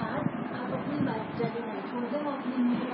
آپ اپنی میرے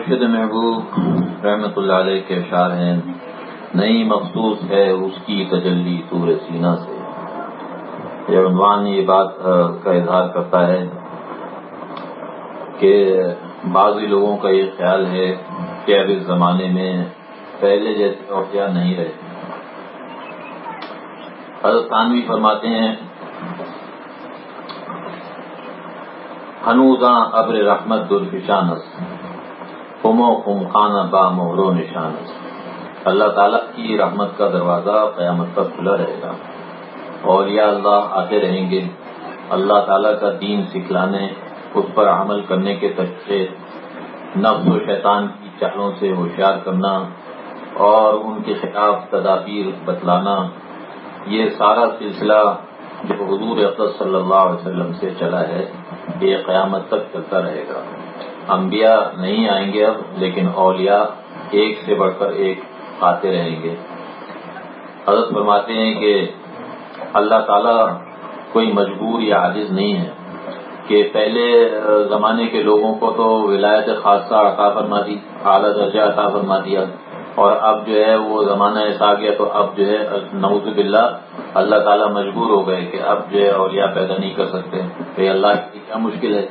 مرشد محبوب رحمت اللہ علیہ کے اشعار ہیں۔ نئی مخصوص ہے اس کی تجلی سور سینا سے۔ یہ عنوان یہ بات کا اظہار کرتا ہے کہ بعض لوگوں کا یہ خیال ہے کہ اب اس زمانے میں پہلے جیسے اوقیا نہیں رہے حضرت تانوی فرماتے ہیں، ہنوزاں ابر رحمت درفشانس کم و خانہ با مہرو نشان اللہ تعالیٰ کی رحمت کا دروازہ قیامت تک کھلا رہے گا۔ اور یا اللہ، آتے رہیں گے۔ اللہ تعالیٰ کا دین سکھلانے، اس پر عمل کرنے کے طریقے، نفس و شیطان کی چالوں سے ہوشیار کرنا اور ان کے خلاف تدابیر بتلانا، یہ سارا سلسلہ جو حضور اقدس صلی اللہ علیہ وسلم سے چلا ہے، یہ قیامت تک چلتا رہے گا۔ انبیاء نہیں آئیں گے اب، لیکن اولیاء ایک سے بڑھ کر ایک آتے رہیں گے۔ حضرت فرماتے ہیں کہ اللہ تعالیٰ کوئی مجبور یا عاجز نہیں ہے۔ کہ پہلے زمانے کے لوگوں کو تو ولایت خاصہ عطا فرما دی، اعلیٰ درجہ عطا فرما دیا۔ اور اب جو ہے وہ زمانہ ایسا آ گیا تو اب جو ہے نوز باللہ، اللہ تعالیٰ مجبور ہو گئے کہ اب جو ہے اولیاء پیدا نہیں کر سکتے۔ کہ اللہ کی کیا مشکل ہے؟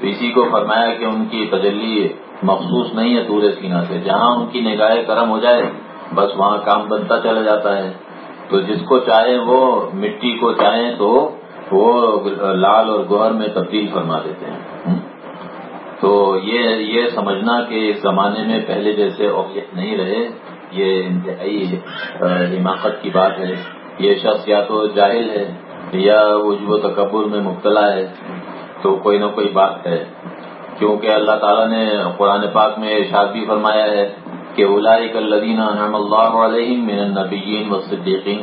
تو اسی کو فرمایا کہ ان کی تجلی مخصوص نہیں ہے دور سینا سے، جہاں ان کی نگاہ کرم ہو جائے، بس وہاں کام بنتا چلا جاتا ہے۔ تو جس کو چاہے وہ مٹی کو چاہیں تو وہ لال اور گوہر میں تبدیل فرما دیتے ہیں۔ تو یہ یہ سمجھنا کہ اس زمانے میں پہلے جیسے اوقیت نہیں رہے، یہ انتہائی حماقت کی بات ہے۔ یہ شخص یا تو جاہل ہے، یا وہ جو تکبر میں مبتلا ہے۔ تو کوئی نہ کوئی بات ہے۔ کیونکہ اللہ تعالیٰ نے قرآن پاک میں ارشاد بھی فرمایا ہے کہ الدین انعام اللہ علیہ من النبیین و صدیقین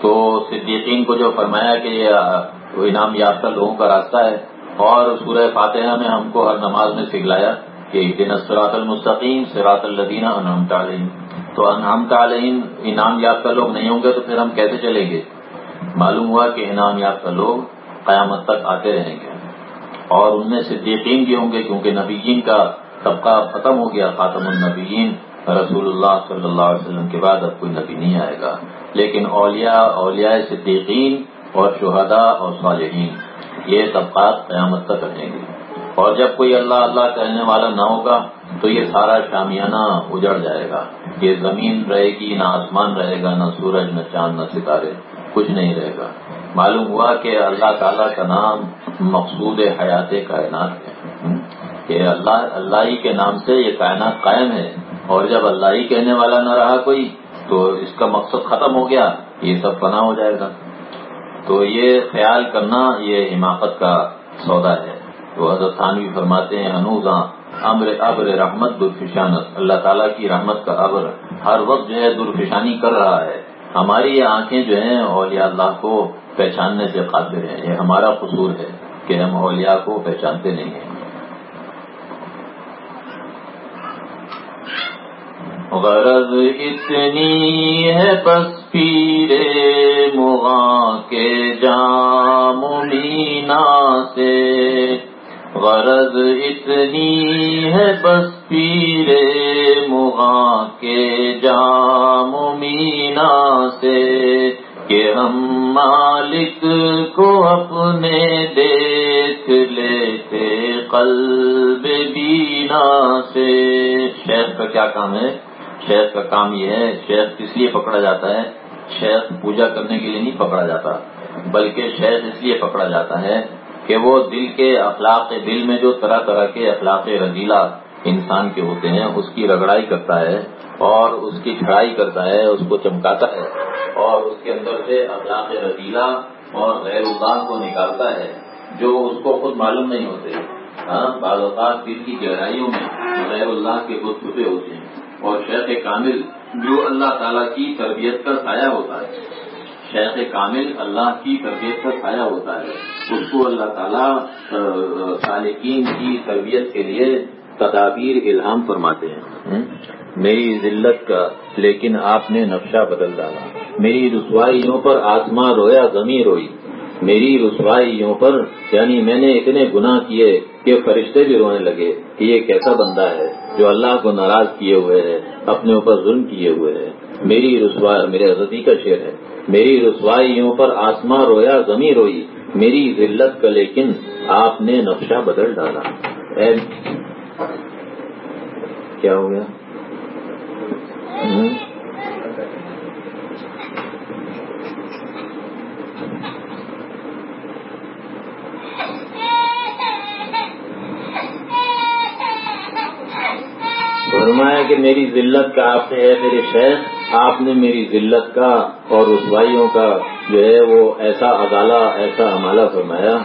تو صدیقین کو جو فرمایا کہ یہ انعام یافتہ لوگوں کا راستہ ہے۔ اور سورہ فاتحہ میں ہم کو ہر نماز میں سکھلایا کہ دن سرات المستقیم سرات الدین انعام تعلیم تو انعام تعلیم انعام یافتہ لوگ نہیں ہوں گے تو پھر ہم کیسے چلیں گے؟ معلوم ہوا کہ انعام یافتہ لوگ قیامت تک آتے رہیں گے۔ اور ان میں صدیقین بھی ہوں گے کیونکہ نبیین کا طبقہ ختم ہو گیا، خاتم النبیین۔ رسول اللہ صلی اللہ علیہ وسلم کے بعد اب کوئی نبی نہیں آئے گا۔ لیکن اولیاء اولیاء صدیقین اور شہداء اور صالحین، یہ طبقات قیامت تک رہیں گے۔ اور جب کوئی اللہ اللہ کہنے والا نہ ہوگا، تو یہ سارا شامیانہ اجڑ جائے گا۔ یہ زمین رہے گی، نہ آسمان رہے گا، نہ سورج، نہ چاند، نہ ستارے، کچھ نہیں رہے گا۔ معلوم ہوا کہ اللہ تعالیٰ کا نام مقصود حیات کائنات ہے۔ کہ اللہ اللہ ہی کے نام سے یہ کائنات قائم ہے۔ اور جب اللہ ہی کہنے والا نہ رہا کوئی، تو اس کا مقصد ختم ہو گیا۔ یہ سب فنا ہو جائے گا۔ تو یہ خیال کرنا، یہ حماقت کا سودا ہے۔ تو حضرت خانوی فرماتے ہیں، انوزاں، امر، ابر رحمت درفشانت۔ اللہ تعالیٰ کی رحمت کا ابر ہر وقت جو ہے درفشانی کر رہا ہے۔ ہماری یہ آنکھیں جو ہیں، اولیاء اللہ کو پہچاننے سے قادر ہیں۔ یہ ہمارا قصور ہے کہ ہم اولیاء کو پہچانتے نہیں ہیں۔ غرض اتنی ہے بس پیرے مغاں کے جام مینا سے۔ غرض اتنی ہے بس پیرے مغاں کے جام مینا سے۔ کہ ہم مالک کو اپنے دیکھ لیتے قلب بینا سے۔ شہر کا کیا کام ہے؟ شہر کا کام یہ ہے شہر کس لیے پکڑا جاتا ہے؟ شہر پوجا کرنے کے لیے نہیں پکڑا جاتا، بلکہ شہر اس لیے پکڑا جاتا ہے کہ وہ دل کے اخلاق، دل میں جو طرح طرح کے اخلاق رضیلا انسان کے ہوتے ہیں، اس کی رگڑائی کرتا ہے اور اس کی چھڑائی کرتا ہے، اس کو چمکاتا ہے۔ اور اس کے اندر سے اخلاق رضیلا اور غیر اللہ کو نکالتا ہے، جو اس کو خود معلوم نہیں ہوتے۔ ہاں، بعض اوقات دل کی گہرائیوں میں غیر اللہ کے خود چھپے ہوتے ہیں۔ اور شیخ کامل جو اللہ تعالیٰ کی تربیت کا سایہ ہوتا ہے۔ شیخ کامل اللہ کی تربیت کا سایہ ہوتا ہے۔ اس کو اللہ تعالیٰ سالکین کی تربیت کے لیے تدابیر الہام فرماتے ہیں۔ میری ذلت کا، لیکن آپ نے نقشہ بدل ڈالا۔ میری رسوائیوں پر آسماں رویا زمین روئی میری رسوائیوں پر یعنی میں نے اتنے گناہ کیے کہ فرشتے بھی رونے لگے کہ یہ کیسا بندہ ہے جو اللہ کو ناراض کیے ہوئے ہے، اپنے اوپر ظلم کیے ہوئے ہے۔ میری رسوائی، میرے عزتی کا شعر ہے۔ میری رسوائیوں پر آسماں رویا زمین روئی میری ذلت کا، لیکن آپ نے نقشہ بدل ڈالا۔ کیا ہو گیا؟ فرمایا کہ میری ذلت کا آپ سے ہے میرے شہر آپ نے میری ذلت کا اور رسوائیوں کا جو ہے وہ ایسا ادالہ ایسا حمالہ فرمایا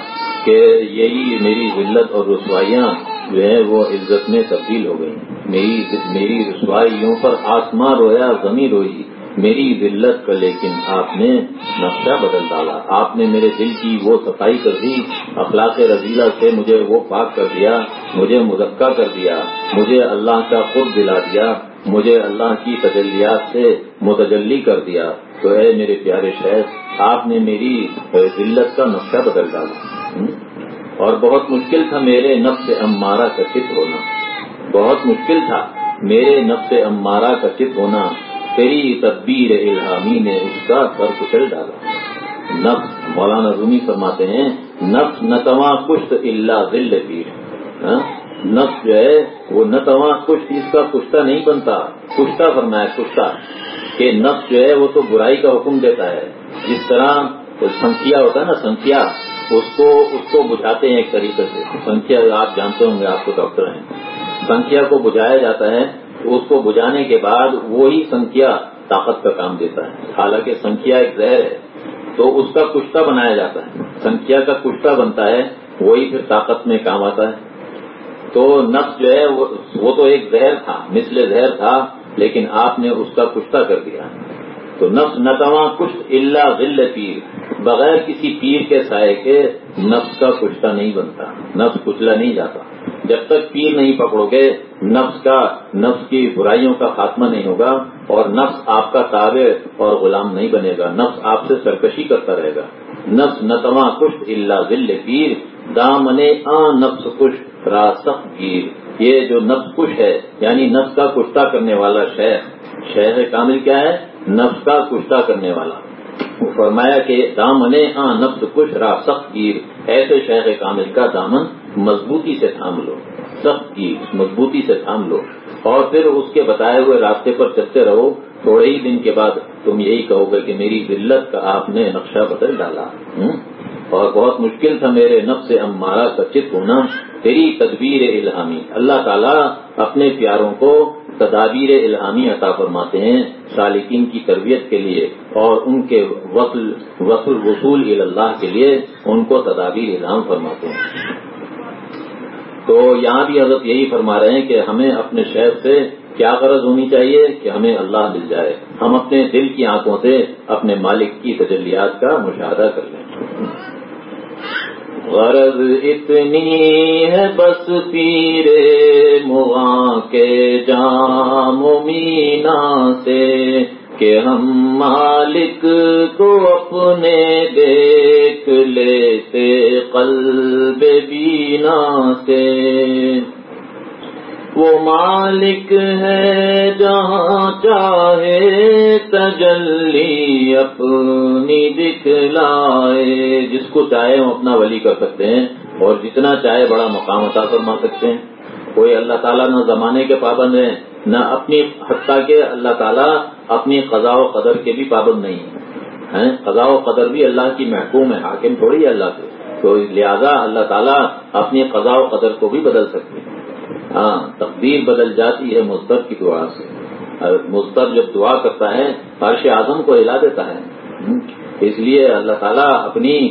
کہ یہی میری ذلت اور رسوائیاں جو ہے وہ عزت میں تبدیل ہو گئی۔ میری میری رسوائیوں پر آسماں رویا، زمین روئی۔ میری ذلت کا لیکن آپ نے نقشہ بدل ڈالا۔ آپ نے میرے دل کی وہ صفائی کر دی، اخلاق رضیلہ سے مجھے وہ پاک کر دیا، مجھے مذکہ کر دیا، مجھے اللہ کا خود دلا دیا، مجھے اللہ کی تجلیات سے متجلی کر دیا۔ تو اے میرے پیارے شہر آپ نے میری ذلت کا نقشہ بدل ڈالا۔ اور بہت مشکل تھا میرے نفس امارا کا چت ہونا۔ بہت مشکل تھا میرے نفس امارا کا چت ہونا۔ تیری تدبیر الہامی نے اس کا سر کچل ڈالا۔ نفس، مولانا رومی فرماتے ہیں، نفس نتواں کشت اللہ ذل پیر ہاں؟ نفس جو ہے، وہ نتواں کشت، اس کا کشتہ نہیں بنتا۔ کشتہ فرمایا، کشتہ۔ کہ نفس جو ہے، وہ تو برائی کا حکم دیتا ہے۔ جس طرح سنکھیا ہوتا ہے نا، سنکھیا۔ اس کو اس کو بجھاتے ہیں ایک طریقے سے۔ سنکھیا، آپ جانتے ہوں گے، آپ کو ڈاکٹر ہیں۔ سنکھیا کو بجھایا جاتا ہے اس کو بجھانے کے بعد وہی سنکھیا طاقت کا کام دیتا ہے۔ حالانکہ سنکھیا ایک زہر ہے، تو اس کا کشتہ بنایا جاتا ہے۔ سنکھیا کا کشتہ بنتا ہے، وہی پھر طاقت میں کام آتا ہے۔ تو نفس جو ہے وہ تو ایک زہر تھا، مثل زہر تھا، لیکن آپ نے اس کا کشتہ کر دیا۔ تو نفس نتواں کشت اللہ ذل پیر، بغیر کسی پیر کے سائے کے نفس کا کشتہ نہیں بنتا، نفس کچلا نہیں جاتا۔ جب تک پیر نہیں پکڑو گے، نفس کا، نفس کی برائیوں کا خاتمہ نہیں ہوگا اور نفس آپ کا تابع اور غلام نہیں بنے گا، نفس آپ سے سرکشی کرتا رہے گا۔ نفس نتواں کشت اللہ ذل پیر، دامن آ نفس کش راسخ گیر۔ یہ جو نفس کش ہے یعنی نفس کا کشتہ کرنے والا شہر شہر کامل کیا ہے؟ نفس کا کشتہ کرنے والا۔ فرمایا کہ دامنے آ، نفس کش را سخت گیر۔ ایسے شہر کامل کا دامن مضبوطی سے تھام لو۔ سخت گیر، مضبوطی سے تھام لو۔ اور پھر اس کے بتائے ہوئے راستے پر چلتے رہو۔ تھوڑے ہی دن کے بعد تم یہی کہو گے کہ میری ذلت کا آپ نے نقشہ بدل ڈالا۔ اور بہت مشکل تھا میرے نب سے ہمارا سچت ہونا، تیری تدبیر الہامی۔ اللہ تعالیٰ اپنے پیاروں کو تدابیر الہامی عطا فرماتے ہیں سالکین کی تربیت کے لیے اور ان کے وصل وصل وصول اللہ کے لیے ان کو تدابیر الہام فرماتے ہیں۔ تو یہاں بھی حضرت یہی فرما رہے ہیں کہ ہمیں اپنے شہر سے کیا غرض ہونی چاہیے کہ ہمیں اللہ مل جائے۔ ہم اپنے دل کی آنکھوں سے اپنے مالک کی تجلیات کا مشاہدہ کر لیں۔ غرض اتنی ہے بس پیرے مغاں کے جام مینا سے کہ ہم مالک کو اپنے دیکھ لیتے قلب بینا سے۔ وہ مالک ہے جہاں چاہے تجلی اپنی دکھلائے۔ جس کو چاہے ہم اپنا ولی کر سکتے ہیں اور جتنا چاہے بڑا مقام عطا فرما سکتے ہیں۔ کوئی اللہ تعالیٰ نہ زمانے کے پابند ہیں، نہ اپنی حتیٰ کے اللہ تعالیٰ اپنی قضاء و قدر کے بھی پابند نہیں ہیں؟ قضاء و قدر بھی اللہ کی محکوم ہے، حاکم تھوڑی ہے اللہ سے۔ تو لہذا اللہ تعالیٰ اپنی قضاء و قدر کو بھی بدل سکتے ہیں۔ ہاں تقدیر بدل جاتی ہے مستر کی دعا سے۔ مستر جب دعا کرتا ہے فرش اعظم کو ہلا دیتا ہے۔ اس لیے اللہ تعالیٰ اپنی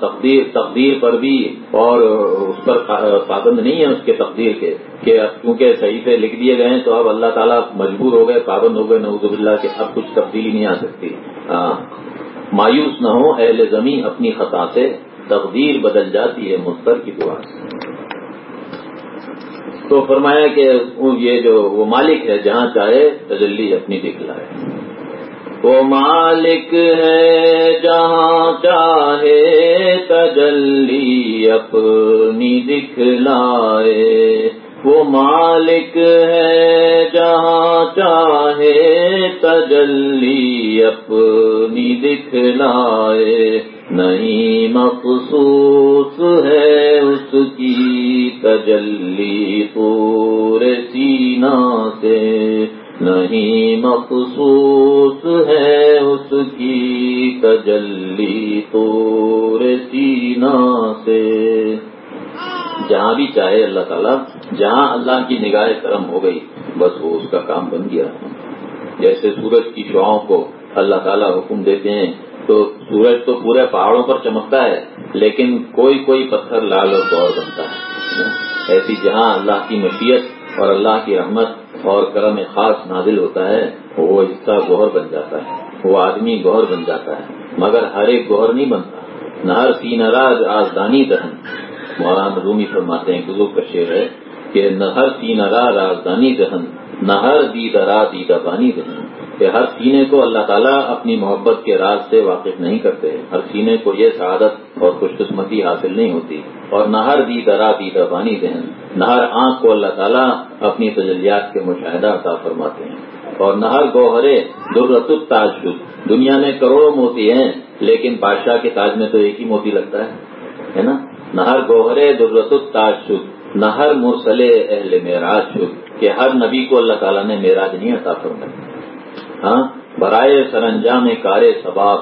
تقدیر تقدیر پر بھی اور اس پر پابند نہیں ہے اس کے تقدیر کے، کہ اب کیونکہ صحیح سے لکھ دیے گئے ہیں، تو اب اللہ تعالیٰ مجبور ہو گئے، پابند ہو گئے نوز اللہ کے اب کچھ تبدیلی نہیں آ سکتی۔ ہاں۔ مایوس نہ ہو، اہل زمین اپنی خطا سے تقدیر بدل جاتی ہے مستر کی دعا سے۔ تو فرمایا کہ یہ جو وہ مالک ہے، جہاں چاہے تجلی اپنی دکھلائے وہ مالک ہے جہاں چاہے تجلی اپنی دکھلائے وہ مالک ہے جہاں چاہے تجلی اپنی دکھلائے نہیں مخصوص ہے اس کی تجلی پورے سینا سے۔ نہیں مخصوص ہے اس کی تجلی پورے سینا سے۔ جہاں بھی چاہے اللہ تعالیٰ، جہاں اللہ کی نگاہ کرم ہو گئی، بس وہ اس کا کام بن گیا۔ جیسے سورج کی شعاؤں کو اللہ تعالیٰ حکم دیتے ہیں تو سورج تو پورے پہاڑوں پر چمکتا ہے، لیکن کوئی کوئی پتھر لال اور گور بنتا ہے۔ ایسی جہاں اللہ کی مشیت اور اللہ کی رحمت اور کرم خاص نازل ہوتا ہے، وہ حصہ گوہر بن جاتا ہے۔ وہ آدمی گوہر بن جاتا ہے۔ مگر ہر ایک گوہر نہیں بنتا۔ نہ ہر تین راج آزدانی دہن۔ مولانا رومی فرماتے ہیں، بزرگ کا شعر ہے کہ نہ ہر تین را راجدانی دہن، نہ ہر دید را دیدہ بانی دہن۔ کہ ہر سینے کو اللہ تعالیٰ اپنی محبت کے راز سے واقف نہیں کرتے ہر سینے کو یہ سعادت اور خوش قسمتی حاصل نہیں ہوتی اور نہ ہر دی درا دی دبانی دہن نہ ہر آنکھ کو اللہ تعالیٰ اپنی تجلیات کے مشاہدہ عطا فرماتے ہیں۔ اور نہ ہر گوہرے دررت تاج دنیا میں کروڑوں موتی ہیں، لیکن بادشاہ کے تاج میں تو ایک ہی موتی لگتا ہے نا؟ نہ ہر گوہرے دررت تاج شد نہ ہر مرسل اہل معراج شد، کہ ہر نبی کو اللہ تعالیٰ نے معراج نہیں عطا فرمایا۔ ہاں؟ برائے سر انجام کار ثواب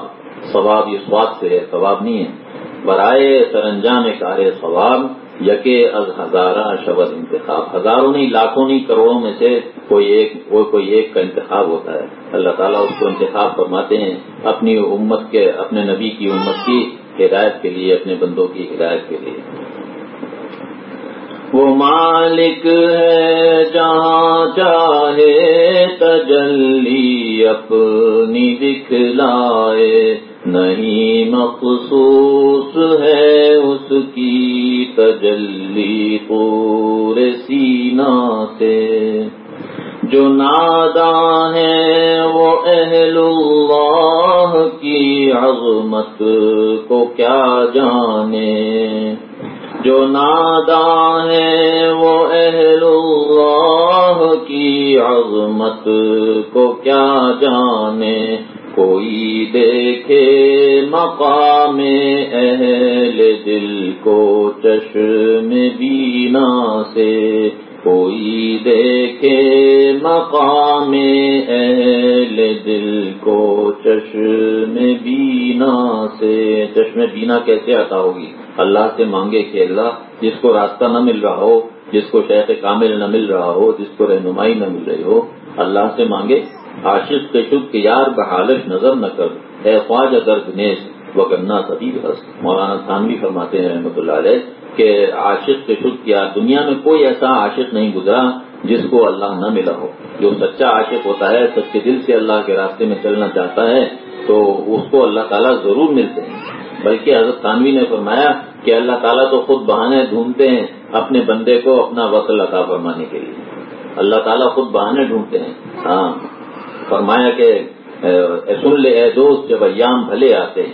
ثواب یہ سواد سے ہے، ثواب نہیں ہے۔ برائے سر انجام کار ثواب، یکے از ہزارہ شبد انتخاب۔ ہزاروں نہیں، لاکھوں نہیں، کروڑوں میں سے کوئی ایک وہ کوئی ایک کا انتخاب ہوتا ہے۔ اللہ تعالیٰ اس کو انتخاب فرماتے ہیں اپنی امت کے، اپنے نبی کی امت کی ہدایت کے لیے، اپنے بندوں کی ہدایت کے لیے۔ وہ مالک ہے جہاں چاہے تجلی اپنی دکھلائے، نہیں مخصوص ہے اس کی تجلی پورے سینا سے۔ جو ناداں ہے وہ اہل اللہ کی عظمت کو کیا جانے؟ جو ناداں ہے وہ اہل اللہ کی عظمت کو کیا جانے؟ کوئی دیکھے مقام اہل دل کو چشم بینا سے، کوئی دیکھے مقام اہل دل کو چشم بینا سے۔ چشم بینا کیسے آتا ہوگی؟ اللہ سے مانگے کہ اللہ، جس کو راستہ نہ مل رہا ہو، جس کو شیخ کامل نہ مل رہا ہو، جس کو رہنمائی نہ مل رہی ہو، اللہ سے مانگے، عاشق کے شد کے یار بحالش نظر نہ کر۔ اے خواجہ درد نیز وہ کرنا طبیب ہس۔ مولانا تھانوی فرماتے ہیں رحمۃ اللہ علیہ کہ عاشق کے شد کیا، دنیا میں کوئی ایسا عاشق نہیں گزرا جس کو اللہ نہ ملا ہو۔ جو سچا عاشق ہوتا ہے، سچے دل سے اللہ کے راستے میں چلنا چاہتا ہے، تو اس کو اللہ تعالیٰ ضرور ملتے ہیں۔ بلکہ حضرت تانوی نے فرمایا کہ اللہ تعالیٰ تو خود بہانے ڈھونڈتے ہیں اپنے بندے کو اپنا وصل عطا فرمانے کے لیے۔ اللہ تعالیٰ خود بہانے ڈھونڈتے ہیں۔ ہاں۔ فرمایا کہ سن لے اے دوست جب ایام بھلے آتے ہیں۔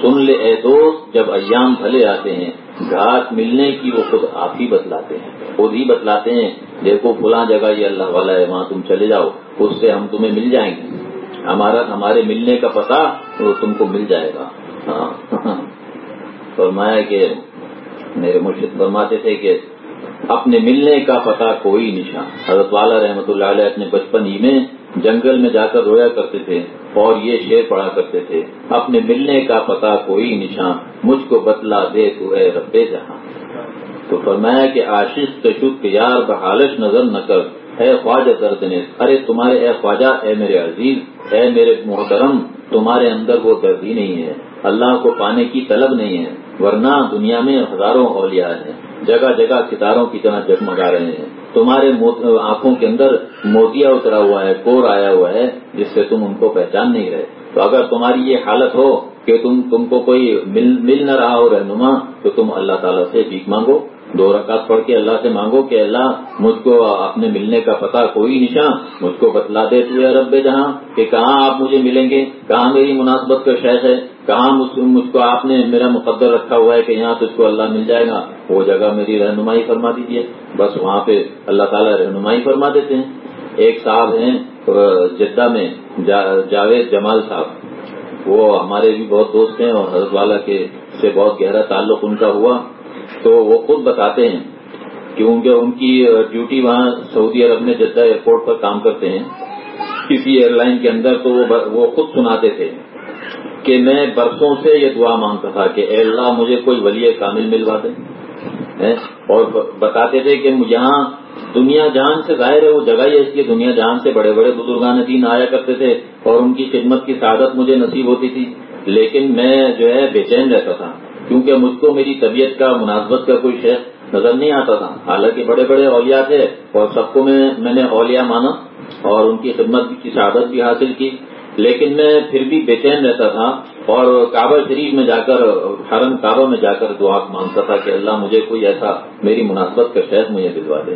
سن لے اے دوست جب ایام بھلے آتے ہیں۔ گھاٹ ملنے کی وہ خود آپ ہی بتلاتے ہیں۔ خود ہی بتلاتے ہیں، دیکھو فلاں جگہ یہ اللہ والا ہے، وہاں تم چلے جاؤ، اس سے ہم تمہیں مل جائیں گے۔ ہمارا، ہمارے ملنے کا پتہ وہ تم کو مل جائے گا۔ ہاں،, ہاں فرمایا کہ میرے مرشد فرماتے تھے کہ اپنے ملنے کا پتہ کوئی نشان حضرت والا رحمۃ اللہ علیہ اپنے بچپن ہی میں جنگل میں جا کر رویا کرتے تھے اور یہ شعر پڑا کرتے تھے۔ اپنے ملنے کا پتہ کوئی نشان مجھ کو بتلا دے تو اے رب جہاں۔ تو فرمایا کہ آشیش کے یار، بحالش نظر نہ کر۔ اے خواجہ درد نے ارے تمہارے اے خواجہ، اے میرے عزیز، اے میرے محترم، تمہارے اندر وہ درد ہی نہیں ہے۔ اللہ کو پانے کی طلب نہیں ہے، ورنہ دنیا میں ہزاروں اولیاء ہیں، جگہ جگہ ستاروں کی طرح جگمگا رہے ہیں۔ تمہارے آنکھوں کے اندر موتیا اترا ہوا ہے، کور آیا ہوا ہے، جس سے تم ان کو پہچان نہیں رہے۔ تو اگر تمہاری یہ حالت ہو کہ تم تم کو کوئی مل مل نہ رہا ہو رہنما، تو تم اللہ تعالیٰ سے بھیک مانگو۔ دو رکعت پڑھ کے اللہ سے مانگو کہ اللہ، مجھ کو اپنے ملنے کا پتہ کوئی نشان، مجھ کو بتلا دے تو رب جہاں کہ کہاں آپ مجھے ملیں گے، کہاں میری مناسبت کا شیخ ہے۔ کہاں مجھ کو آپ نے میرا مقدر رکھا ہوا ہے کہ یہاں تجھ کو اللہ مل جائے گا؟ وہ جگہ میری رہنمائی فرما دیجیے بس وہاں پہ اللہ تعالیٰ رہنمائی فرما دیتے ہیں۔ ایک صاحب ہیں جدہ میں جاوید جمال صاحب۔ وہ ہمارے بھی بہت دوست ہیں اور حضرت والا کے سے بہت گہرا تعلق ان کا ہوا۔ تو وہ خود بتاتے ہیں کیونکہ ان کی ڈیوٹی وہاں سعودی عرب میں جدہ ایئرپورٹ پر کام کرتے ہیں۔ کسی ایئر لائن کے اندر تو وہ خود سناتے تھے۔ کہ میں برسوں سے یہ دعا مانگتا تھا کہ اے اللہ مجھے کوئی ولی کامل ملوا دے۔ اور بتاتے تھے کہ یہاں دنیا جہان سے ظاہر ہے، وہ جگہ ہی ایسی دنیا جہان سے بڑے بڑے بزرگان دین آیا کرتے تھے اور ان کی خدمت کی سعادت مجھے نصیب ہوتی تھی۔ لیکن میں جو ہے بے چین رہتا تھا، کیونکہ مجھ کو میری طبیعت کا، مناسبت کا کوئی شیخ نظر نہیں آتا تھا۔ حالانکہ بڑے بڑے اولیاء تھے اور سب کو میں میں نے اولیاء مانا اور ان کی خدمت کی شہادت بھی حاصل کی۔ لیکن میں پھر بھی بے چین رہتا تھا اور کعبہ شریف میں جا کر، حرم کعبہ میں جا کر دعا مانگتا تھا کہ اللہ مجھے کوئی ایسا میری مناسبت کا شہر مجھے دلوا دے۔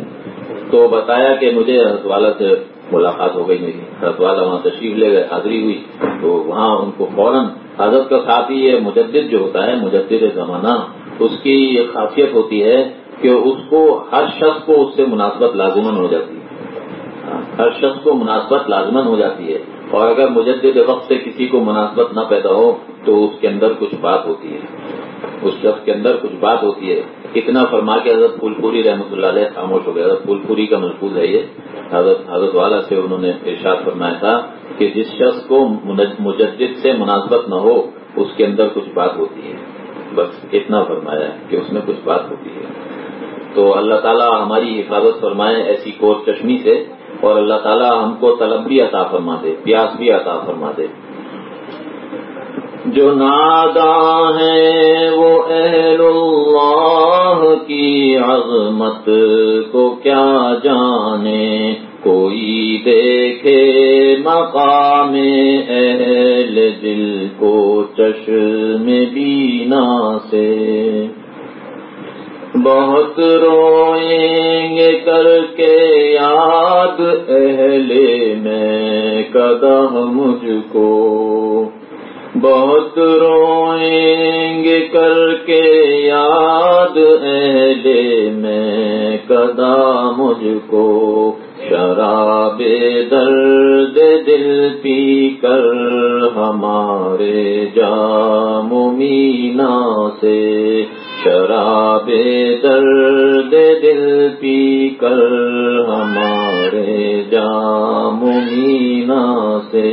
تو بتایا کہ مجھے حضرت والا سے ملاقات ہو گئی میری۔ حضرت والا وہاں تشریف لے گئے، حاضری ہوئی۔ تو وہاں ان کو فوراً حضرت کا ساتھ ہی یہ مجدد جو ہوتا ہے، مجدد زمانہ، اس کی یہ خاصیت ہوتی ہے کہ اس کو ہر شخص کو اس سے مناسبت لازمن ہو جاتی ہے۔ ہاں، ہر شخص کو مناسبت لازمن ہو جاتی ہے۔ اور اگر مجدد وقت سے کسی کو مناسبت نہ پیدا ہو تو اس کے اندر کچھ بات ہوتی ہے۔ اس شخص کے اندر کچھ بات ہوتی ہے۔ اتنا فرما کے حضرت پھول پوری رحمۃ اللہ علیہ خاموش ہو گیا حضرت پھول پوری کا محفوظ ہے یہ۔ حضرت حضرت والا سے انہوں نے ارشاد فرمایا تھا کہ جس شخص کو مجدد سے مناسبت نہ ہو، اس کے اندر کچھ بات ہوتی ہے۔ بس اتنا فرمایا ہے کہ اس میں کچھ بات ہوتی ہے۔ تو اللہ تعالیٰ ہماری حفاظت فرمائے ایسی کور چشمی سے اور اللہ تعالیٰ ہم کو طلب بھی عطا فرما دے پیاس بھی عطا فرما دے جو نادا ہے وہ اہل اللہ کی عظمت کو کیا جانے؟ کوئی دیکھے مقام اہل دل کو چشم بینا سے۔ بہت روئیں گے کر کے یاد اہل میں کدہ مجھ کو۔ بہت روئیں گے کر کے یاد اہل میں کدا مجھ کو۔ شراب درد دل پی کر ہمارے جام مینا سے شراب درد دل پی کر ہمارے جام مینا سے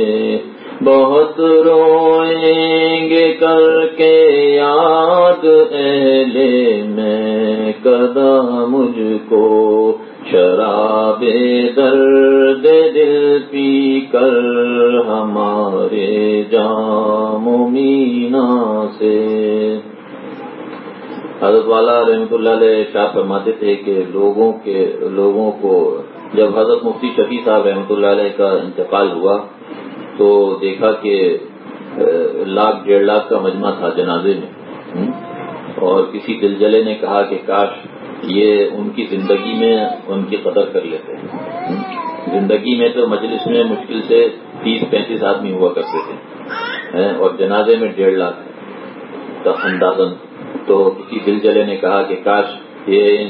بہت روئیں گے کر کے یاد اہل میں کدا مجھ کو شراب درد دل پی کر ہمارے جام مینا سے حضرت والا رحمۃ اللہ علیہ شاہ فرماتے تھے کہ لوگوں کے لوگوں کو جب حضرت مفتی شفیع صاحب رحمۃ اللہ علیہ کا انتقال ہوا تو دیکھا کہ لاکھ ڈیڑھ لاکھ کا مجمع تھا جنازے میں اور کسی دلجلے نے کہا کہ کاش یہ ان کی زندگی میں ان کی قدر کر لیتے ہیں زندگی میں تو مجلس میں مشکل سے تیس پینتیس آدمی ہوا کرتے تھے اور جنازے میں ڈیڑھ لاکھ کا اندازن تو کسی دل جلے نے کہا کہ کاش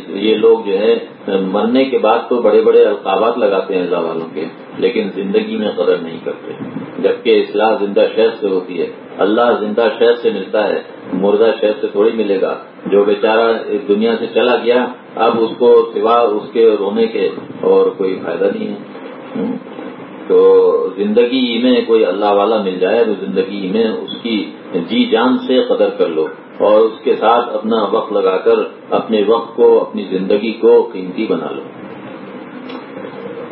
یہ لوگ جو ہے، مرنے کے بعد تو بڑے بڑے القابات لگاتے ہیں اللہ والوں کے، لیکن زندگی میں قدر نہیں کرتے۔ جبکہ اصلاح زندہ شہر سے ہوتی ہے۔ اللہ زندہ شہر سے ملتا ہے، مردہ شہر سے تھوڑی ملے گا۔ جو بیچارہ اس دنیا سے چلا گیا، اب اس کو سوا اس کے رونے کے اور کوئی فائدہ نہیں ہے۔ تو زندگی میں کوئی اللہ والا مل جائے تو زندگی میں اس کی جی جان سے قدر کر لو اور اس کے ساتھ اپنا وقت لگا کر اپنے وقت کو، اپنی زندگی کو قیمتی بنا لو۔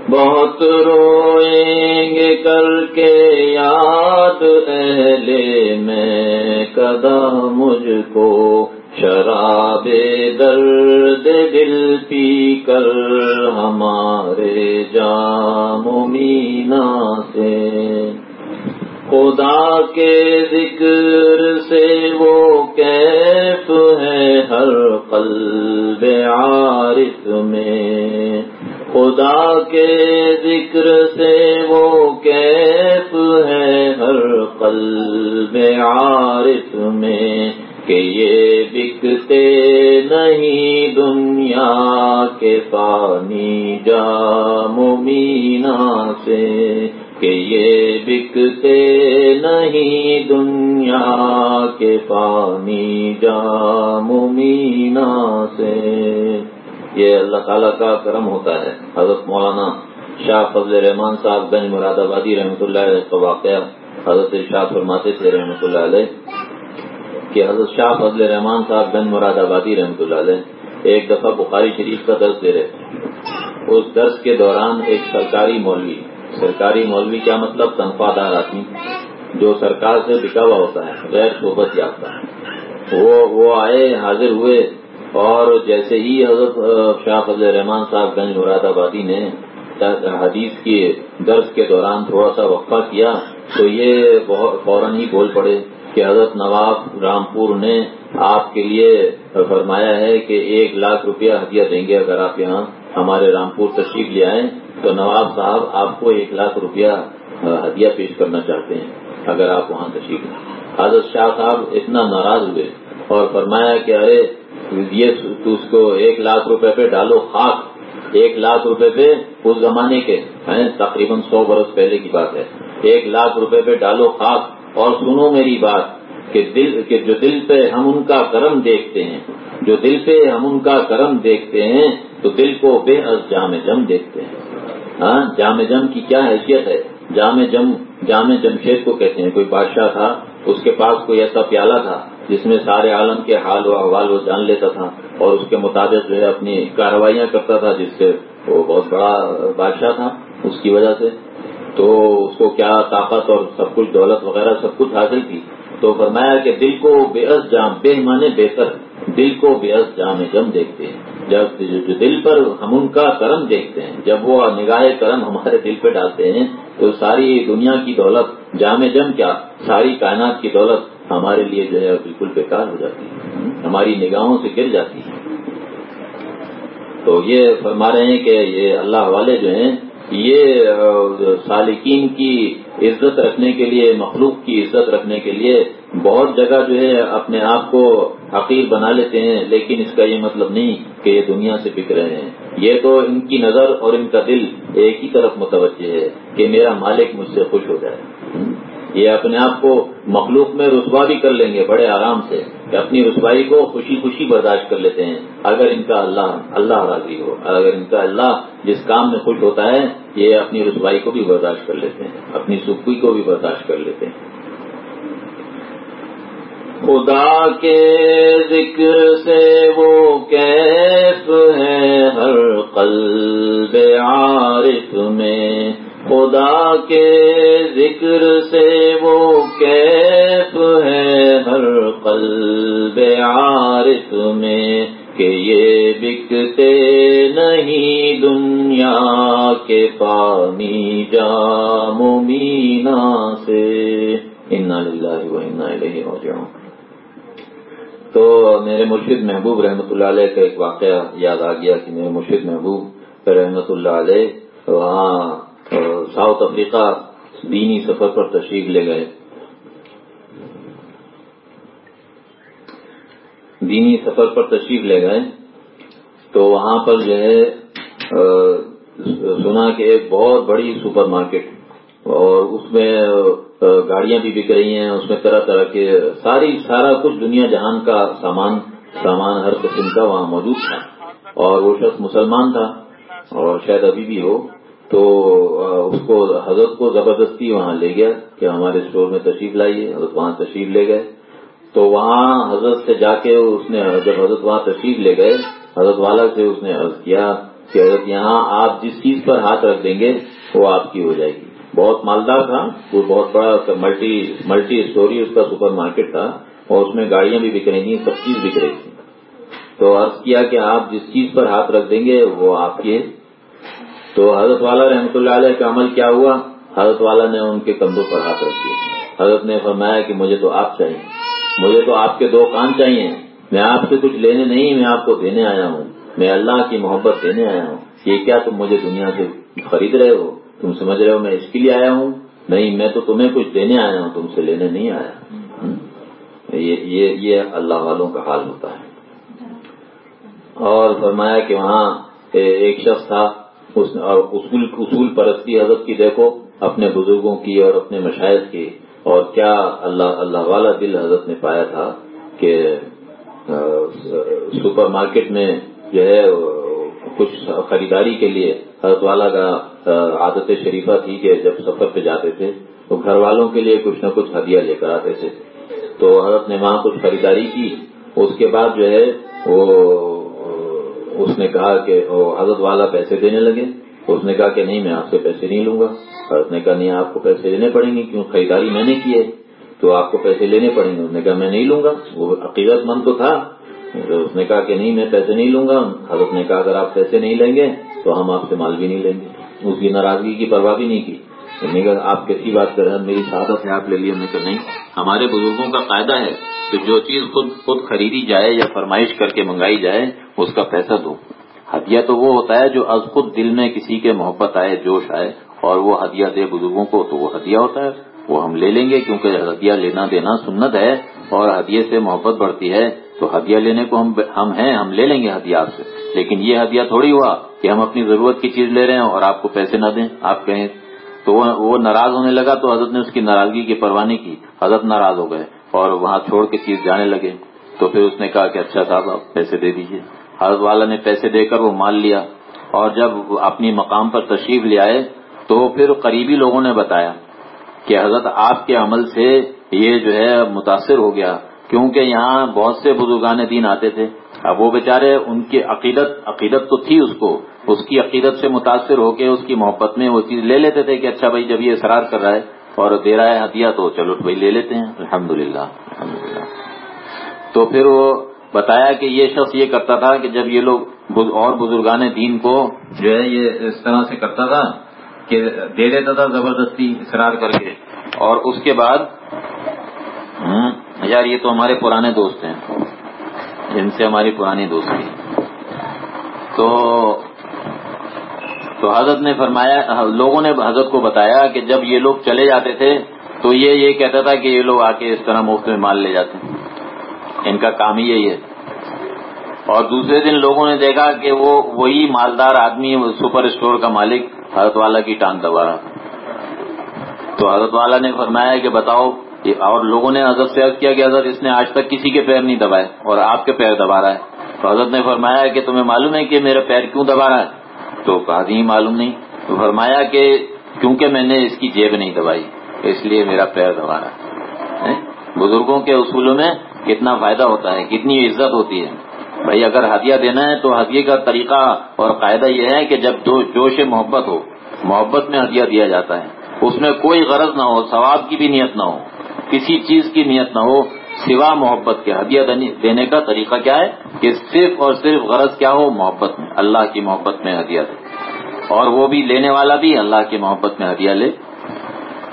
بہت روئیں گے کر کے یاد اہل میں کدا مجھ کو شراب درد دل پی کر ہمارے جام مینا سے۔ خدا کے ذکر سے وہ کیف ہے ہر قلب عارف میں۔ خدا کے ذکر سے وہ کیف ہے ہر قلب عارف میں کہ یہ بھی بکتے نہیں دنیا کے پانی جام مینا سے کہ یہ بکتے نہیں دنیا کے پانی جام مینا سے یہ اللہ تعالیٰ کا کرم ہوتا ہے۔ حضرت مولانا شاہ فضل رحمان صاحب گنج مراد آبادی رحمۃ اللہ علیہ کا واقعہ حضرت شاہ فرماتے تھے رحمۃ اللہ علیہ۔ کہ حضرت شاہ فضل رحمان صاحب گنج مراد آبادی رحمۃ اللہ علیہ ایک دفعہ بخاری شریف کا درس دے رہے تھے۔ اس درس کے دوران ایک سرکاری مولوی سرکاری مولوی کیا مطلب؟ تنخواہ دار آدمی، جو سرکار سے بکا ہوا ہوتا ہے، غیر صحبت یافتہ ہے۔ وہ وہ آئے، حاضر ہوئے اور جیسے ہی حضرت شاہ فضل رحمان صاحب گنج مراد آبادی نے حدیث کے درس کے دوران تھوڑا سا وقفہ کیا تو یہ فوراً ہی بول پڑے۔ کہ حضرت نواب رامپور نے آپ کے لیے فرمایا ہے کہ ایک لاکھ روپیہ ہدیہ دیں گے اگر آپ یہاں ہمارے رامپور تشریف لے آئیں، تو نواب صاحب آپ کو ایک لاکھ روپیہ ہدیہ پیش کرنا چاہتے ہیں اگر آپ وہاں تشریف لیں حضرت شاہ صاحب اتنا ناراض ہوئے اور فرمایا کہ ارے، یہ تو اس کو ایک لاکھ روپے پہ ڈالو خاک، ایک لاکھ روپے پہ اس زمانے کے تقریباً سو برس پہلے کی بات ہے، ایک لاکھ روپے پہ ڈالو خاک۔ اور سنو میری بات، کہ دل، کہ جو دل پہ ہم ان کا کرم دیکھتے ہیں، جو دل پہ ہم ان کا کرم دیکھتے ہیں، تو دل کو بے از جام جم دیکھتے ہیں۔ ہاں جامع جم کی کیا حیثیت ہے؟ جامع جم جامع جمشید کو کہتے ہیں، کوئی بادشاہ تھا، اس کے پاس کوئی ایسا پیالہ تھا، جس میں سارے عالم کے حال و احوال وہ جان لیتا تھا، اور اس کے مطابق جو ہے اپنی کاروائیاں کرتا تھا، جس سے وہ بہت بڑا بادشاہ تھا، اس کی وجہ سے۔ تو اس کو کیا طاقت اور سب کچھ دولت وغیرہ سب کچھ حاصل تھی تو فرمایا کہ دل کو بے عز جام، بے مانے بہتر دل کو بے عز جام جم دیکھتے ہیں۔ جب جو دل پر ہم ان کا کرم دیکھتے ہیں، جب وہ نگاہ کرم ہمارے دل پہ ڈالتے ہیں، تو ساری دنیا کی دولت جامع جم کیا؟ ساری کائنات کی دولت ہمارے لیے جو ہے بالکل بیکار ہو جاتی ہے۔ ہماری نگاہوں سے گر جاتی ہے۔ تو یہ فرما رہے ہیں کہ یہ اللہ والے جو ہیں یہ سالکین کی عزت رکھنے کے لیے، مخلوق کی عزت رکھنے کے لیے بہت جگہ جو ہے اپنے آپ کو حقیر بنا لیتے ہیں، لیکن اس کا یہ مطلب نہیں کہ یہ دنیا سے بک رہے ہیں۔ یہ تو ان کی نظر اور ان کا دل ایک ہی طرف متوجہ ہے کہ میرا مالک مجھ سے خوش ہو جائے۔ یہ اپنے آپ کو مخلوق میں رسوا بھی کر لیں گے بڑے آرام سے، کہ اپنی رسوائی کو خوشی خوشی برداشت کر لیتے ہیں۔ اگر ان کا اللہ اللہ راضی ہو، اگر ان کا اللہ جس کام میں خوش ہوتا ہے، یہ اپنی رسوائی کو بھی برداشت کر لیتے ہیں، اپنی سکھوئی کو بھی برداشت کر لیتے ہیں۔ خدا کے ذکر سے وہ کیف ہے ہر قلب عارف میں۔ خدا کے ذکر سے وہ کیف ہے ہر قلب عارف میں کہ یہ بکتے نہیں دنیا کے پانی جام مینا سے۔ انا للہ و انا الیہ راجعون۔ تو میرے مرشد محبوب رحمۃ اللہ علیہ کا ایک واقعہ یاد آ گیا کہ میرے مرشد محبوب رحمۃ اللہ علیہ وہاں ساؤتھ افریقہ دینی سفر پر تشریف لے گئے۔ دینی سفر پر تشریف لے گئے۔ تو وہاں پر جو ہے سنا کہ ایک بہت بڑی سپر مارکیٹ، اور اس میں گاڑیاں بھی بک رہی ہیں۔ اس میں طرح طرح کے ساری، سارا کچھ دنیا جہان کا سامان سامان ہر قسم کا وہاں موجود تھا۔ اور وہ شخص مسلمان تھا، اور شاید ابھی بھی ہو۔ تو اس کو حضرت کو زبردستی وہاں لے گیا کہ ہمارے اسٹور میں تشریف لائیے حضرت وہاں تشریف لے گئے۔ تو وہاں حضرت سے جا کے اس نے جب حضرت وہاں تشریف لے گئے، حضرت والا سے اس نے عرض کیا کہ حضرت یہاں آپ جس چیز پر ہاتھ رکھ دیں گے، وہ آپ کی ہو جائے گی۔ بہت مالدار تھا، وہ بہت بڑا ملٹی ملٹی اسٹوری اس کا سپر مارکیٹ تھا اور اس میں گاڑیاں بھی بک رہی تھیں، سب چیز بک رہی تھی تو عرض کیا کہ آپ جس چیز پر ہاتھ رکھ دیں گے، وہ آپ کے تو حضرت والا رحمۃ اللہ علیہ کا عمل کیا ہوا؟ حضرت والا نے ان کے کندھوں پر ہاتھ رکھ دیا۔ حضرت نے فرمایا کہ مجھے تو آپ چاہیے۔ مجھے تو آپ کے دو کان چاہیے۔ میں آپ سے کچھ لینے نہیں، میں آپ کو دینے آیا ہوں۔ میں اللہ کی محبت دینے آیا ہوں۔ یہ کیا تم مجھے دنیا سے خرید رہے ہو؟ تم سمجھ رہے ہو میں اس کے لیے آیا ہوں؟ نہیں، میں تو تمہیں کچھ دینے آیا ہوں، تم سے لینے نہیں آیا۔ یہ اللہ والوں کا حال ہوتا ہے۔ اور فرمایا کہ وہاں ایک شخص تھا۔ اصول اصول پرستی حضرت کی دیکھو، اپنے بزرگوں کی اور اپنے مشاہد کی۔ اور کیا اللہ اللہ والا دل حضرت نے پایا تھا کہ سپر مارکیٹ میں جو ہے کچھ خریداری کے لیے حضرت والا کا عادت شریفہ تھی کہ جب سفر پہ جاتے تھے تو گھر والوں کے لیے کچھ نہ کچھ ہدیہ لے کر آتے تھے۔ تو حضرت نے وہاں کچھ خریداری کی۔ اس کے بعد جو ہے، وہ اس نے کہا کہ حضرت والا پیسے دینے لگے۔ اس نے کہا کہ نہیں، میں آپ سے پیسے نہیں لوں گا۔ حضرت نے کہا، نہیں، آپ کو پیسے لینے پڑیں گے، کیوں؟ خریداری میں نے کی ہے۔ تو آپ کو پیسے لینے پڑیں گے۔ اس نے کہا، میں نہیں لوں گا۔ وہ عقیدت مند تو تھا۔ اس نے کہا کہ نہیں، میں پیسے نہیں لوں گا۔ حضرت نے کہا، اگر آپ پیسے نہیں لیں گے تو ہم آپ سے مال بھی نہیں لیں گے۔ اس کی ناراضگی کی پرواہ بھی نہیں کی۔ یعنی نے کہا آپ کیسی بات کر رہے ہیں؟ میری شہادت ہے آپ لے لیے کہا، نہیں، ہمارے بزرگوں کا فائدہ ہے۔ کہ جو چیز خود خود خریدی جائے یا فرمائش کر کے منگائی جائے، اس کا پیسہ دو۔ ہدیہ تو وہ ہوتا ہے جو از خود دل میں کسی کے محبت آئے، جوش آئے، اور وہ ہدیہ دے بزرگوں کو تو وہ ہدیہ ہوتا ہے۔ وہ ہم لے لیں گے کیونکہ ہدیہ لینا دینا سنت ہے، اور ہدیے سے محبت بڑھتی ہے، تو ہدیہ لینے کو ہم ہم ہیں، ہم لے لیں گے ہدیہ آپ سے۔ لیکن یہ ہدیہ تھوڑی ہوا کہ ہم اپنی ضرورت کی چیز لے رہے ہیں اور آپ کو پیسے نہ دیں۔ آپ کہیں تو وہ ناراض ہونے لگا تو حضرت نے اس کی ناراضگی کی پرواہ نہیں کی۔ حضرت ناراض ہو گئے۔ اور وہاں چھوڑ کے چیز جانے لگے تو پھر اس نے کہا کہ اچھا صاحب، آپ پیسے دے دیجیے حضرت والا نے پیسے دے کر وہ مال لیا اور جب اپنی مقام پر تشریف لے آئے تو پھر قریبی لوگوں نے بتایا کہ حضرت، آپ کے عمل سے یہ جو ہے متاثر ہو گیا کیونکہ یہاں بہت سے بزرگان دین آتے تھے۔ اب وہ بیچارے، ان کی عقیدت عقیدت تو تھی اس کو۔ اس کی عقیدت سے متاثر ہو کے اس کی محبت میں وہ چیز لے لیتے تھے کہ اچھا بھائی، جب یہ اصرار کر رہا ہے اور دے رہا ہے ہدیہ تو چلو بھائی لے لیتے ہیں۔ الحمد للہ تو پھر وہ بتایا کہ یہ شخص یہ کرتا تھا کہ جب یہ لوگ اور بزرگان دین کو جو ہے یہ اس طرح سے کرتا تھا کہ دے دیتا تھا زبردستی اصرار کر کے۔ اور اس کے بعد یار یہ تو ہمارے پرانے دوست ہیں۔ جن سے ہماری پرانی دوستی۔ تو تو حضرت نے فرمایا، لوگوں نے حضرت کو بتایا کہ جب یہ لوگ چلے جاتے تھے، تو یہ یہ کہتا تھا کہ یہ لوگ آ کے اس طرح مفت میں مال لے جاتے ہیں۔ ان کا کام ہی یہی ہے۔ اور دوسرے دن لوگوں نے دیکھا کہ وہ وہی مالدار آدمی سپر اسٹور کا مالک، حضرت والا کی ٹانگ دبا رہا۔ تو حضرت والا نے فرمایا کہ بتاؤ اور لوگوں نے حضرت سے عرض کیا کہ حضرت، اس نے آج تک کسی کے پیر نہیں دبائے اور آپ کے پیر دبا رہا ہے۔ تو حضرت نے فرمایا کہ تمہیں معلوم ہے کہ میرا پیر کیوں دبا رہا ہے؟ تو کہا نہیں معلوم نہیں۔ تو فرمایا کہ کیونکہ میں نے اس کی جیب نہیں دبائی، اس لیے میرا پیر دبا رہا ہے بزرگوں کے اصولوں میں کتنا فائدہ ہوتا ہے، کتنی عزت ہوتی ہے۔ بھائی، اگر ہدیہ دینا ہے تو ہدیے کا طریقہ اور قاعدہ یہ ہے کہ جب جوش محبت ہو، محبت میں ہدیہ دیا جاتا ہے۔ اس میں کوئی غرض نہ ہو، ثواب کی بھی نیت نہ ہو، کسی چیز کی نیت نہ ہو۔ سوا محبت کے ہدیہ دینے کا طریقہ کیا ہے کہ صرف اور صرف غرض کیا ہو؟ محبت میں، اللہ کی محبت میں ہدیہ دے۔ اور وہ بھی لینے والا بھی اللہ کی محبت میں ہدیہ لے۔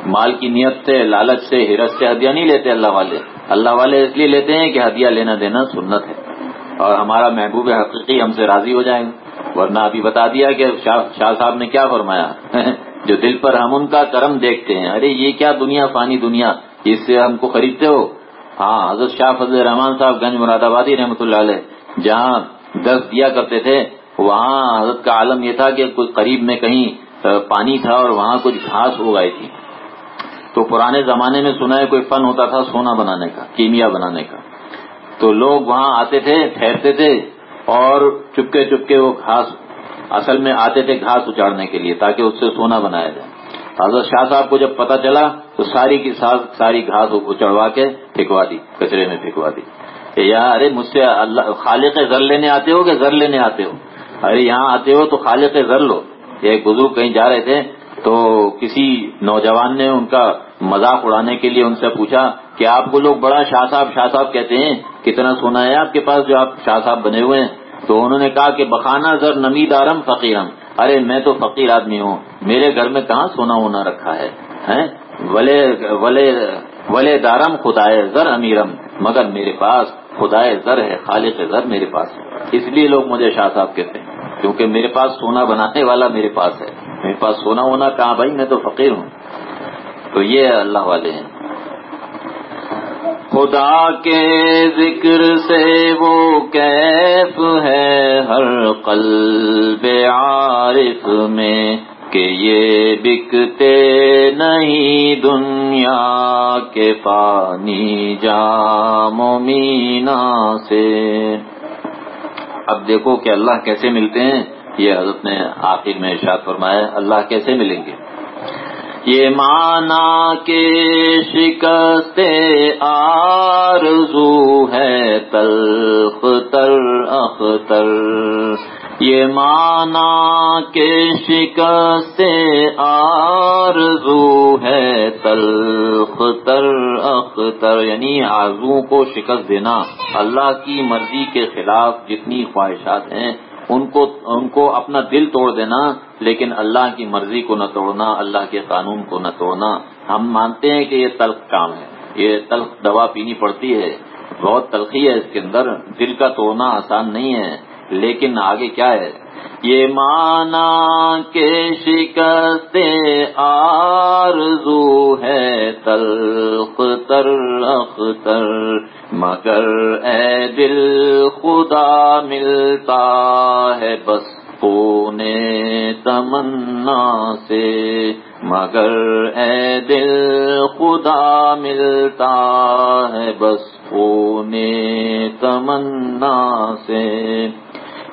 مال کی نیت سے، لالچ سے ہرس سے ہدیہ نہیں لیتے اللہ والے۔ اللہ والے اس لیے لیتے ہیں کہ ہدیہ لینا دینا سنت ہے۔ اور ہمارا محبوب حقیقی ہم سے راضی ہو جائیں۔ گے ورنہ ابھی بتا دیا کہ شاہ صاحب نے کیا فرمایا؟ جو دل پر ہم ان کا کرم دیکھتے ہیں۔ ارے، یہ کیا دنیا فانی دنیا؟ اس سے ہم کو خریدتے ہو؟ ہاں حضرت شاہ فضل رحمان صاحب گنج مراد آبادی رحمۃ اللہ علیہ، جہاں دس دیا کرتے تھے، وہاں حضرت کا عالم یہ تھا کہ کچھ قریب میں کہیں پانی تھا اور وہاں کچھ گھاس اگائی تھی۔ تو پرانے زمانے میں سنا ہے، کوئی فن ہوتا تھا سونا بنانے کا، کیمیا بنانے کا۔ تو لوگ وہاں آتے تھے، ٹھہرتے تھے اور چپکے چپکے وہ گھاس، اصل میں آتے تھے گھاس اچاڑنے کے لیے، تاکہ اس سے سونا بنایا جائے۔ حضرت شاہ صاحب کو جب پتا چلا تو ساری کی ساری گھاس اچڑوا کے پھینکوا دی، کچرے میں پھینکوا دی۔ کہ یار ارے مجھ سے اللہ خالق زر لینے آتے ہو کہ زر لینے آتے ہو؟ ارے یہاں آتے ہو تو خالق زر لو۔ ایک بزرگ کہیں جا رہے تھے تو کسی نوجوان نے ان کا مذاق اڑانے کے لیے ان سے پوچھا کہ آپ کو لوگ بڑا شاہ صاحب شاہ صاحب کہتے ہیں، کتنا سونا ہے آپ کے پاس جو آپ شاہ صاحب بنے ہوئے ہیں؟ تو انہوں نے کہا کہ بخانہ زر نمی دارم فقیرم۔ ارے میں تو فقیر آدمی ہوں۔ میرے گھر میں کہاں سونا ہونا رکھا ہے؟ ولے دارم خدا زر امیرم۔ مگر میرے پاس خدا زر ہے، خالق زر میرے پاس ہے۔ اس لیے لوگ مجھے شاہ صاحب کہتے ہیں، کیونکہ میرے پاس سونا بنانے والا میرے پاس ہے۔ میرے پاس سونا ہونا کہاں؟ بھائی میں تو فقیر ہوں۔ تو یہ اللہ والے ہیں۔ خدا کے ذکر سے وہ کیف ہے ہر قلب عارف میں کہ یہ بکتے نہیں دنیا کے پانی جام مینا سے۔ اب دیکھو کہ اللہ کیسے ملتے ہیں، یہ حضرت نے آخر میں ارشاد فرمایا، اللہ کیسے ملیں گے؟ یہ مانا کے شکست آرزو ہے، تلخ تر، اختر۔ یہ مانا کے شکست آرزو ہے، تلخ تر، اختر۔ یعنی آرزو کو شکست دینا، اللہ کی مرضی کے خلاف جتنی خواہشات ہیں ان کو ان کو اپنا دل توڑ دینا، لیکن اللہ کی مرضی کو نہ توڑنا، اللہ کے قانون کو نہ توڑنا۔ ہم مانتے ہیں کہ یہ تلخ کام ہے، یہ تلخ دوا پینی پڑتی ہے۔ بہت تلخی ہے اس کے اندر۔ دل کا توڑنا آسان نہیں ہے۔ لیکن آگے کیا ہے؟ یہ مانا کے شکست آرزو ہے، تلخ تر اختر مگر اے دل خدا ملتا ہے بس پونے تمنا سے، مگر اے دل خدا ملتا ہے بس پونے تمنا سے۔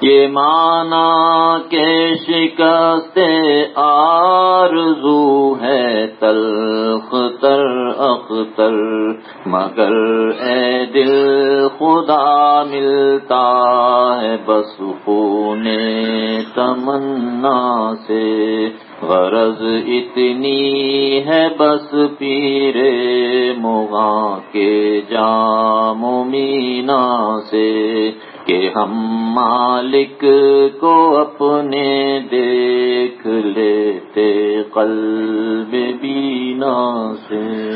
یہ مانا کہ شکست آرزو ہے، تلخ تر، اختر۔ مگر اے دل خدا، ملتا ہے بس خون تمنا سے۔ غرض اتنی ہے بس پیرے مغاں کے جام مینا سے کہ ہم مالک کو اپنے دیکھ لیتے قلب بینا سے۔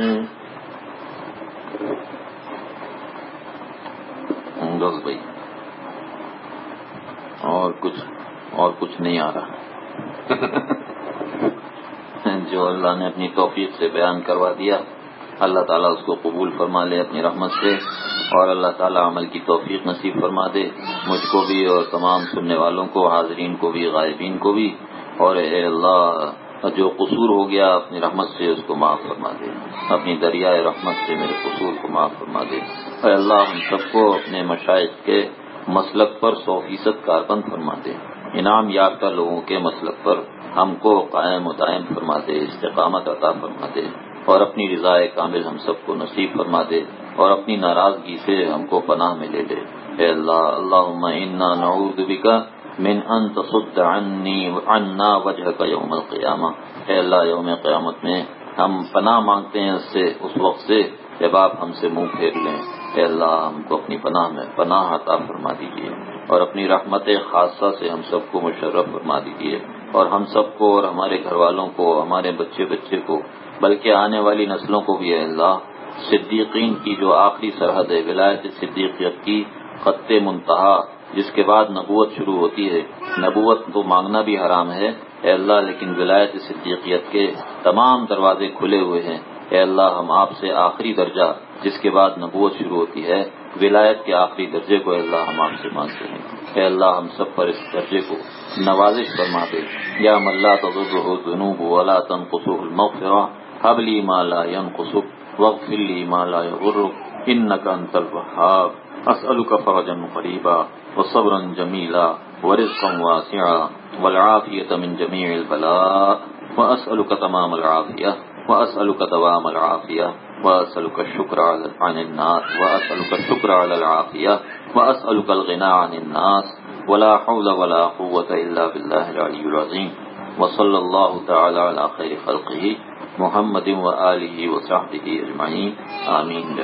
بھائی۔ اور کچھ اور کچھ نہیں آ رہا۔ جو اللہ نے اپنی توفیق سے بیان کروا دیا، اللہ تعالیٰ اس کو قبول فرما لے اپنی رحمت سے، اور اللہ تعالیٰ عمل کی توفیق نصیب فرما دے۔ مجھ کو بھی اور تمام سننے والوں کو، حاضرین کو بھی، غائبین کو بھی، اور اے اللہ، جو قصور ہو گیا اپنی رحمت سے، اس کو معاف فرما دے۔ اپنی دریائے رحمت سے میرے قصور کو معاف فرما دے۔ اے اللہ، ہم سب کو اپنے مشاعد کے مسلک پر سو فیصد کاربند فرما دے۔ انعام یافتہ لوگوں کے مسلک پر ہم کو قائم و دائم فرما دے استقامت عطا فرما دے اور اپنی رضاء کامل ہم سب کو نصیب فرما دے اور اپنی ناراضگی سے ہم کو پناہ میں لے لے۔ اے اللہ اللہ انا نعوذ بکا من ان تصد عنی عنا وجہ یوم القیامہ۔ اے اللہ، یوم قیامت میں ہم پناہ مانگتے ہیں اس سے، اس وقت سے جب آپ ہم سے منہ پھیر لیں۔ اے اللہ، ہم کو اپنی پناہ میں پناہ عطا فرما دیجیے اور اپنی رحمت خاصہ سے ہم سب کو مشرف فرما دیجیے اور ہم سب کو اور ہمارے گھر والوں کو، ہمارے بچے بچے کو، بلکہ آنے والی نسلوں کو بھی اے اللہ، صدیقین کی جو آخری سرحد ہے، ولایت صدیقیت کی خط منتہا، جس کے بعد نبوت شروع ہوتی ہے۔ نبوت تو مانگنا بھی حرام ہے، اے اللہ، لیکن ولایت صدیقیت کے تمام دروازے کھلے ہوئے ہیں۔ اے اللہ، ہم آپ سے آخری درجہ جس کے بعد نبوت شروع ہوتی ہے، ولایت کے آخری درجے کو اللہ ہم آپ سے مانگتے ہیں۔ اے اللہ، ہم سب پر اس درجے کو نوازش فرما دے۔ یا ملا تو جنوب ولا تن قصوب المغفرہ حبلی مالا ین قصب وقف لی مالا غرب ان نقن الوہاب اسألك فرجا قريبا وصبرا جميلا ورزقا واسعا، والعافية من جميع البلاء۔ وأسألك تمام العافية۔ وأسألك دوام العافية، وأسألك الشكر عن الناس، وأسألك الشكر على العافية، وأسألك الغنى عن الناس، ولا حول ولا قوة إلا بالله العلي العظيم. وصلى الله تعالى على خير خلقه، محمد وآله وصحبه أجمعين. آمين.